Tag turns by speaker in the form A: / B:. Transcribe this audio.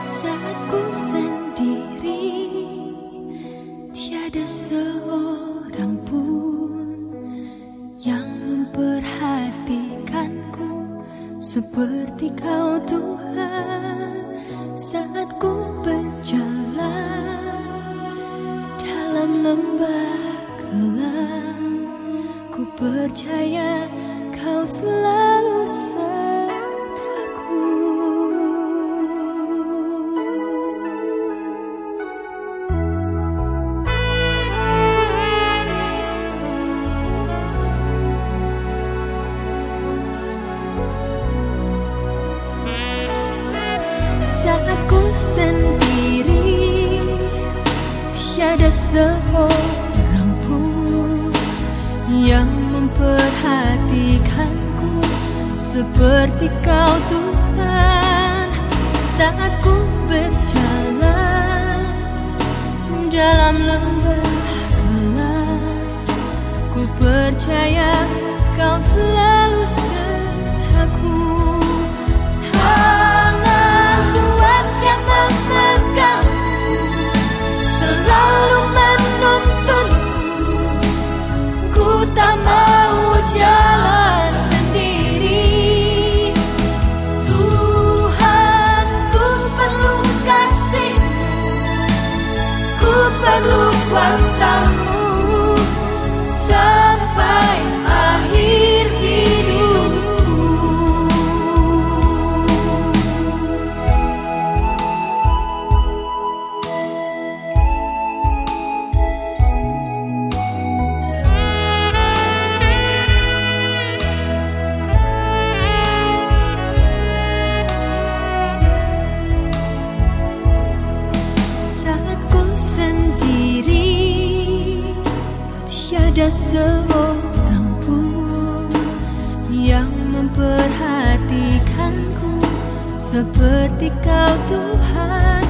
A: saat ku sendiri tiada seorang pun yang memperhatikanku seperti kau Tuhan. Saat ku berjalan dalam lembah gelap ku percaya kau selalu seorang pun yang memperhatikanku seperti kau Tuhan. Saat ku berjalan dalam lembah gelap ku percaya kau selalu Ada seorang pun yang memperhatikanku seperti kau Tuhan.